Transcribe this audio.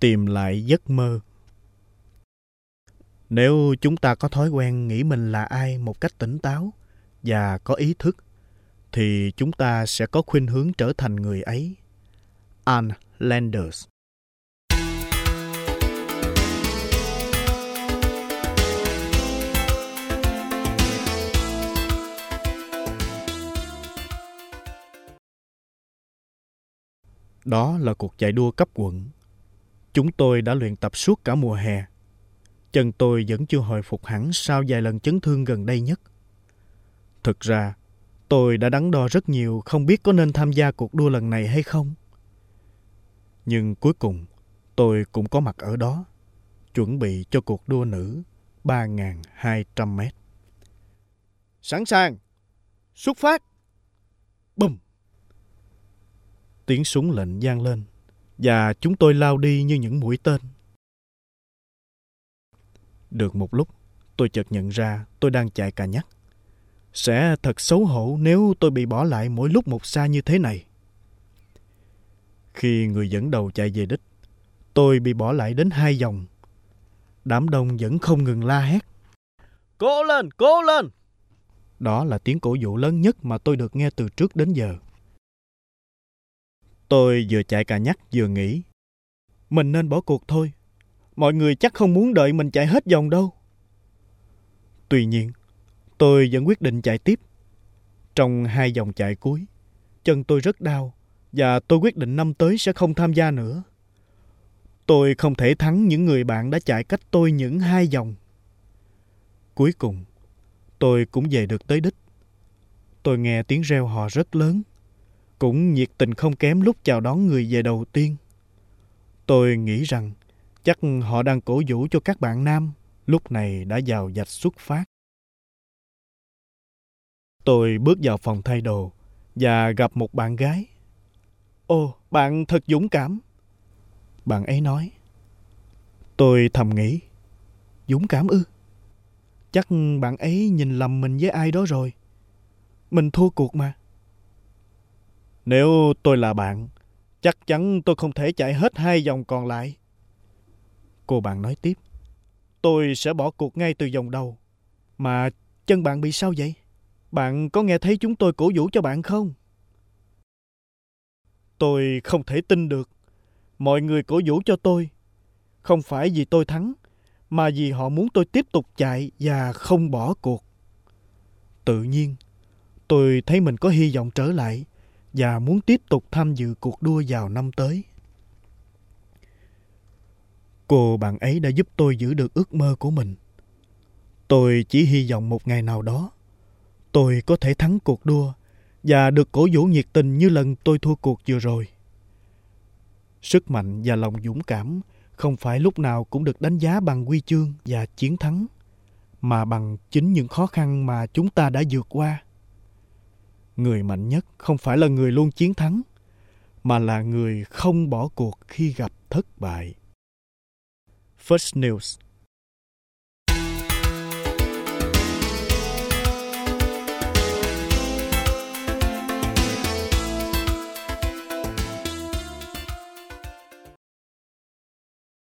tìm lại giấc mơ. Nếu chúng ta có thói quen nghĩ mình là ai một cách tỉnh táo và có ý thức, thì chúng ta sẽ có khuynh hướng trở thành người ấy. Anne Landers. Đó là cuộc chạy đua cấp quận. Chúng tôi đã luyện tập suốt cả mùa hè. Chân tôi vẫn chưa hồi phục hẳn sau vài lần chấn thương gần đây nhất. Thực ra, tôi đã đắn đo rất nhiều không biết có nên tham gia cuộc đua lần này hay không. Nhưng cuối cùng, tôi cũng có mặt ở đó, chuẩn bị cho cuộc đua nữ 3.200 mét. Sẵn sàng! Xuất phát! Bùm! Tiếng súng lệnh vang lên và chúng tôi lao đi như những mũi tên. Được một lúc, tôi chợt nhận ra tôi đang chạy cà nhắc. Sẽ thật xấu hổ nếu tôi bị bỏ lại mỗi lúc một xa như thế này. Khi người dẫn đầu chạy về đích, tôi bị bỏ lại đến hai vòng. Đám đông vẫn không ngừng la hét. Cố lên, cố lên! Đó là tiếng cổ vũ lớn nhất mà tôi được nghe từ trước đến giờ. Tôi vừa chạy cà nhắc vừa nghĩ. Mình nên bỏ cuộc thôi. Mọi người chắc không muốn đợi mình chạy hết vòng đâu. Tuy nhiên, tôi vẫn quyết định chạy tiếp. Trong hai vòng chạy cuối, chân tôi rất đau và tôi quyết định năm tới sẽ không tham gia nữa. Tôi không thể thắng những người bạn đã chạy cách tôi những hai vòng. Cuối cùng, tôi cũng về được tới đích. Tôi nghe tiếng reo hò rất lớn cũng nhiệt tình không kém lúc chào đón người về đầu tiên. Tôi nghĩ rằng chắc họ đang cổ vũ cho các bạn nam lúc này đã vào dạch xuất phát. Tôi bước vào phòng thay đồ và gặp một bạn gái. Ồ, bạn thật dũng cảm. Bạn ấy nói. Tôi thầm nghĩ. Dũng cảm ư? Chắc bạn ấy nhìn lầm mình với ai đó rồi. Mình thua cuộc mà. Nếu tôi là bạn, chắc chắn tôi không thể chạy hết hai vòng còn lại. Cô bạn nói tiếp. Tôi sẽ bỏ cuộc ngay từ vòng đầu. Mà chân bạn bị sao vậy? Bạn có nghe thấy chúng tôi cổ vũ cho bạn không? Tôi không thể tin được. Mọi người cổ vũ cho tôi. Không phải vì tôi thắng, mà vì họ muốn tôi tiếp tục chạy và không bỏ cuộc. Tự nhiên, tôi thấy mình có hy vọng trở lại và muốn tiếp tục tham dự cuộc đua vào năm tới. Cô bạn ấy đã giúp tôi giữ được ước mơ của mình. Tôi chỉ hy vọng một ngày nào đó tôi có thể thắng cuộc đua và được cổ vũ nhiệt tình như lần tôi thua cuộc vừa rồi. Sức mạnh và lòng dũng cảm không phải lúc nào cũng được đánh giá bằng huy chương và chiến thắng, mà bằng chính những khó khăn mà chúng ta đã vượt qua người mạnh nhất không phải là người luôn chiến thắng, mà là người không bỏ cuộc khi gặp thất bại. First news.